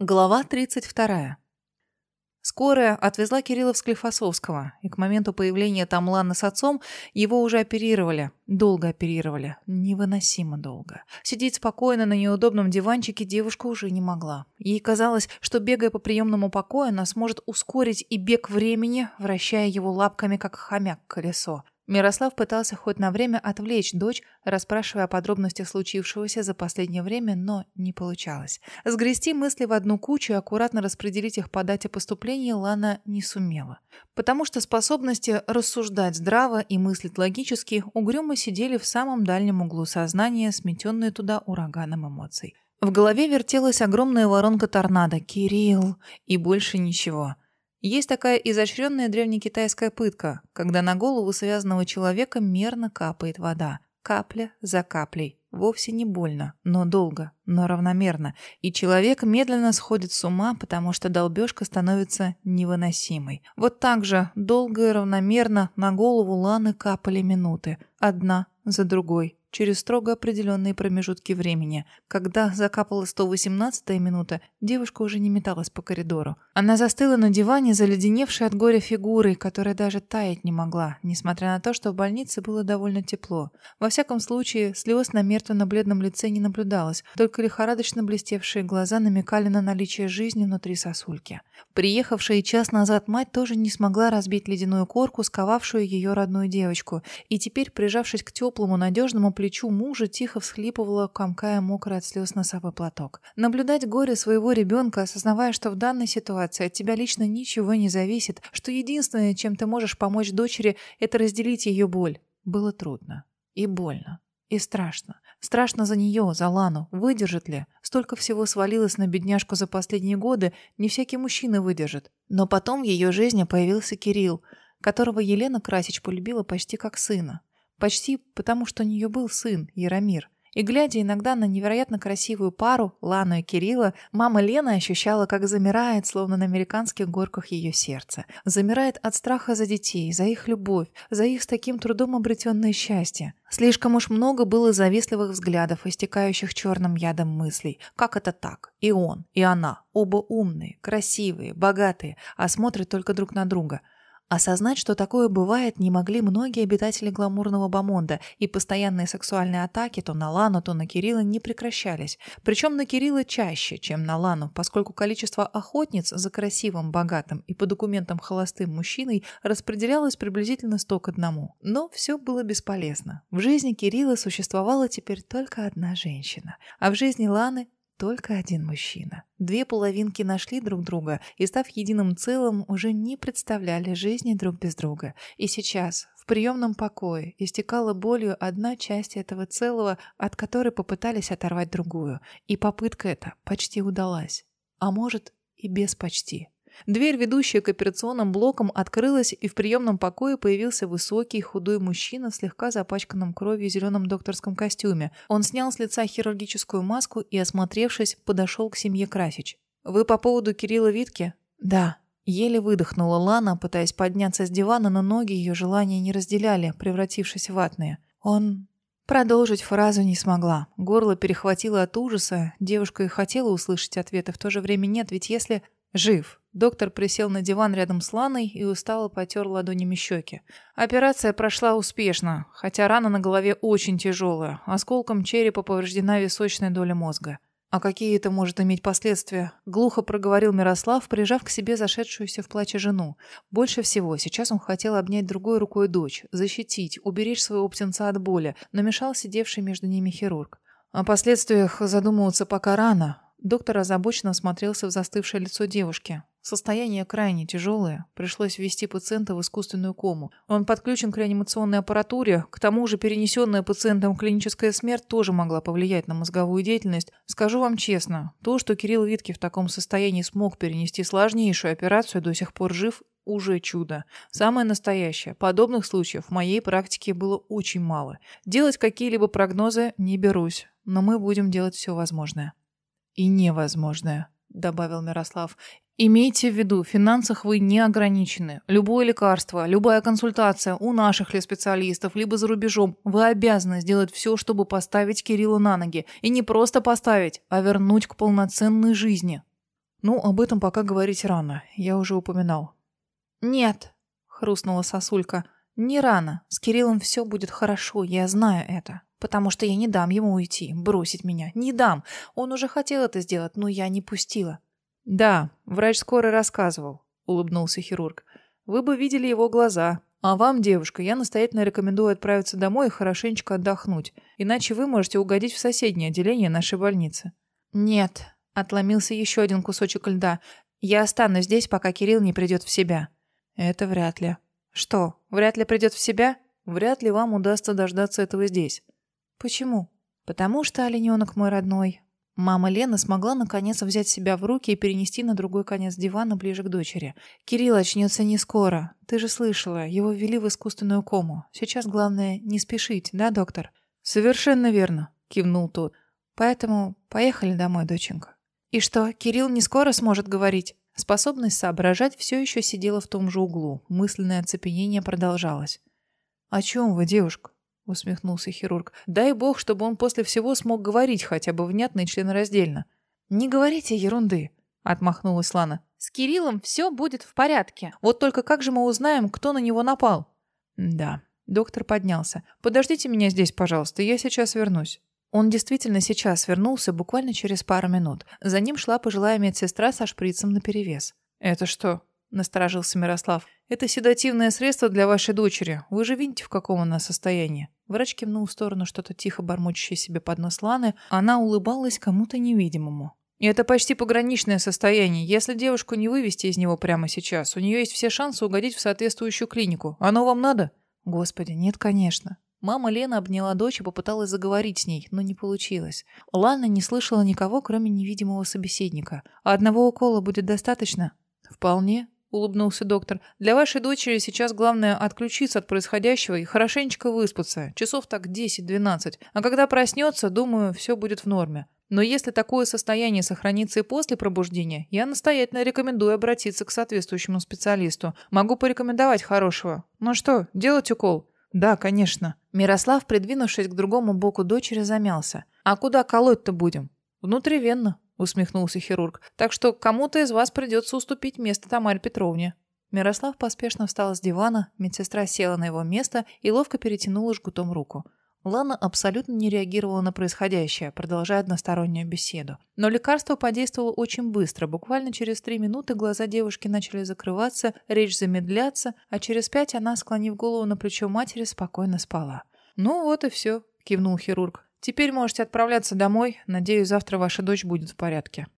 Глава 32. Скорая отвезла Кирилла в Склифосовского, и к моменту появления там Ланы с отцом его уже оперировали. Долго оперировали. Невыносимо долго. Сидеть спокойно на неудобном диванчике девушка уже не могла. Ей казалось, что, бегая по приемному покою, она сможет ускорить и бег времени, вращая его лапками, как хомяк колесо. Мирослав пытался хоть на время отвлечь дочь, расспрашивая о подробностях случившегося за последнее время, но не получалось. Сгрести мысли в одну кучу и аккуратно распределить их по дате поступления Лана не сумела. Потому что способности рассуждать здраво и мыслить логически угрюмо сидели в самом дальнем углу сознания, сметенные туда ураганом эмоций. В голове вертелась огромная воронка торнадо «Кирилл» и больше ничего – есть такая изощренная древнекитайская пытка, когда на голову связанного человека мерно капает вода. Капля за каплей. Вовсе не больно, но долго, но равномерно. И человек медленно сходит с ума, потому что долбежка становится невыносимой. Вот так же, долго и равномерно, на голову Ланы капали минуты. Одна за другой через строго определенные промежутки времени. Когда закапала 118-я минута, девушка уже не металась по коридору. Она застыла на диване, заледеневшей от горя фигурой, которая даже таять не могла, несмотря на то, что в больнице было довольно тепло. Во всяком случае, слез на мертвенно-бледном лице не наблюдалось, только лихорадочно блестевшие глаза намекали на наличие жизни внутри сосульки. Приехавшая час назад мать тоже не смогла разбить ледяную корку, сковавшую ее родную девочку, и теперь, прижавшись к теплому, надежному плечу мужа, тихо всхлипывала, комкая мокрый от слез носовой платок. Наблюдать горе своего ребенка, осознавая, что в данной ситуации от тебя лично ничего не зависит, что единственное, чем ты можешь помочь дочери, это разделить ее боль, было трудно и больно. И страшно. Страшно за нее, за Лану. Выдержит ли? Столько всего свалилось на бедняжку за последние годы, не всякий мужчина выдержит. Но потом в ее жизни появился Кирилл, которого Елена Красич полюбила почти как сына. Почти потому, что у нее был сын, Яромир. И глядя иногда на невероятно красивую пару, Лану и Кирилла, мама Лена ощущала, как замирает, словно на американских горках ее сердце. Замирает от страха за детей, за их любовь, за их с таким трудом обретенное счастье. Слишком уж много было завистливых взглядов, истекающих черным ядом мыслей. Как это так? И он, и она. Оба умные, красивые, богатые, а смотрят только друг на друга – Осознать, что такое бывает, не могли многие обитатели гламурного Бамонда, и постоянные сексуальные атаки то на Лану, то на Кирилла не прекращались. Причем на Кирилла чаще, чем на Лану, поскольку количество охотниц за красивым, богатым и по документам холостым мужчиной распределялось приблизительно сто к одному. Но все было бесполезно. В жизни Кирилла существовала теперь только одна женщина, а в жизни Ланы только один мужчина. Две половинки нашли друг друга и, став единым целым, уже не представляли жизни друг без друга. И сейчас, в приемном покое, истекала болью одна часть этого целого, от которой попытались оторвать другую. И попытка эта почти удалась. А может, и без почти. Дверь, ведущая к операционным блокам, открылась, и в приемном покое появился высокий, худой мужчина в слегка запачканном кровью зеленом докторском костюме. Он снял с лица хирургическую маску и, осмотревшись, подошел к семье Красич. «Вы по поводу Кирилла Витки?» «Да». Еле выдохнула Лана, пытаясь подняться с дивана, но ноги ее желания не разделяли, превратившись в ватные. «Он...» Продолжить фразу не смогла. Горло перехватило от ужаса. Девушка и хотела услышать ответы, в то же время нет, ведь если... Жив. Доктор присел на диван рядом с Ланой и устало потер ладонями щеки. Операция прошла успешно, хотя рана на голове очень тяжелая. Осколком черепа повреждена височная доля мозга. «А какие это может иметь последствия?» — глухо проговорил Мирослав, прижав к себе зашедшуюся в плаче жену. Больше всего сейчас он хотел обнять другой рукой дочь, защитить, уберечь своего птенца от боли, но мешал сидевший между ними хирург. О последствиях задумываться пока рано. Доктор озабоченно смотрелся в застывшее лицо девушки. Состояние крайне тяжелое. Пришлось ввести пациента в искусственную кому. Он подключен к реанимационной аппаратуре. К тому же перенесенная пациентом клиническая смерть тоже могла повлиять на мозговую деятельность. Скажу вам честно, то, что Кирилл Витки в таком состоянии смог перенести сложнейшую операцию, до сих пор жив, уже чудо. Самое настоящее. Подобных случаев в моей практике было очень мало. Делать какие-либо прогнозы не берусь, но мы будем делать все возможное и невозможное», — добавил Мирослав. Имейте в виду, в финансах вы не ограничены. Любое лекарство, любая консультация у наших ли специалистов, либо за рубежом, вы обязаны сделать все, чтобы поставить Кирилла на ноги. И не просто поставить, а вернуть к полноценной жизни. Ну, об этом пока говорить рано, я уже упоминал. Нет, хрустнула сосулька. Не рано. С Кириллом все будет хорошо, я знаю это. Потому что я не дам ему уйти, бросить меня. Не дам. Он уже хотел это сделать, но я не пустила. Да, врач скоро рассказывал, улыбнулся хирург. Вы бы видели его глаза. А вам, девушка, я настоятельно рекомендую отправиться домой и хорошенечко отдохнуть, иначе вы можете угодить в соседнее отделение нашей больницы. Нет, отломился еще один кусочек льда. Я останусь здесь, пока Кирилл не придет в себя. Это вряд ли. Что, вряд ли придет в себя? Вряд ли вам удастся дождаться этого здесь. Почему? Потому что олененок мой родной. Мама Лена смогла наконец взять себя в руки и перенести на другой конец дивана ближе к дочери. Кирилл очнется не скоро. Ты же слышала, его ввели в искусственную кому. Сейчас главное не спешить, да, доктор? Совершенно верно, кивнул тот. Поэтому поехали домой, доченька. И что, Кирилл не скоро сможет говорить? Способность соображать все еще сидела в том же углу. Мысленное оцепенение продолжалось. «О чем вы, девушка?» Усмехнулся хирург. Дай бог, чтобы он после всего смог говорить хотя бы внятно и членораздельно. Не говорите ерунды, отмахнулась Лана. С Кириллом все будет в порядке. Вот только как же мы узнаем, кто на него напал? Да. Доктор поднялся. Подождите меня здесь, пожалуйста, я сейчас вернусь. Он действительно сейчас вернулся буквально через пару минут. За ним шла пожилая медсестра со шприцем наперевес. «Это что?» – насторожился Мирослав. «Это седативное средство для вашей дочери. Вы же видите, в каком она состоянии». Врач кивнул в сторону что-то тихо бормочущее себе под нос Ланы. Она улыбалась кому-то невидимому. И это почти пограничное состояние. Если девушку не вывести из него прямо сейчас, у нее есть все шансы угодить в соответствующую клинику. Оно вам надо? Господи, нет, конечно. Мама Лена обняла дочь и попыталась заговорить с ней, но не получилось. Лана не слышала никого, кроме невидимого собеседника. А одного укола будет достаточно? Вполне, — улыбнулся доктор. «Для вашей дочери сейчас главное отключиться от происходящего и хорошенечко выспаться. Часов так 10-12. А когда проснется, думаю, все будет в норме. Но если такое состояние сохранится и после пробуждения, я настоятельно рекомендую обратиться к соответствующему специалисту. Могу порекомендовать хорошего. Ну что, делать укол?» «Да, конечно». Мирослав, придвинувшись к другому боку дочери, замялся. «А куда колоть-то будем?» «Внутривенно», усмехнулся хирург. Так что кому-то из вас придется уступить место Тамаре Петровне. Мирослав поспешно встал с дивана, медсестра села на его место и ловко перетянула жгутом руку. Лана абсолютно не реагировала на происходящее, продолжая одностороннюю беседу. Но лекарство подействовало очень быстро. Буквально через три минуты глаза девушки начали закрываться, речь замедляться, а через пять она, склонив голову на плечо матери, спокойно спала. «Ну вот и все», — кивнул хирург. Теперь можете отправляться домой. Надеюсь, завтра ваша дочь будет в порядке.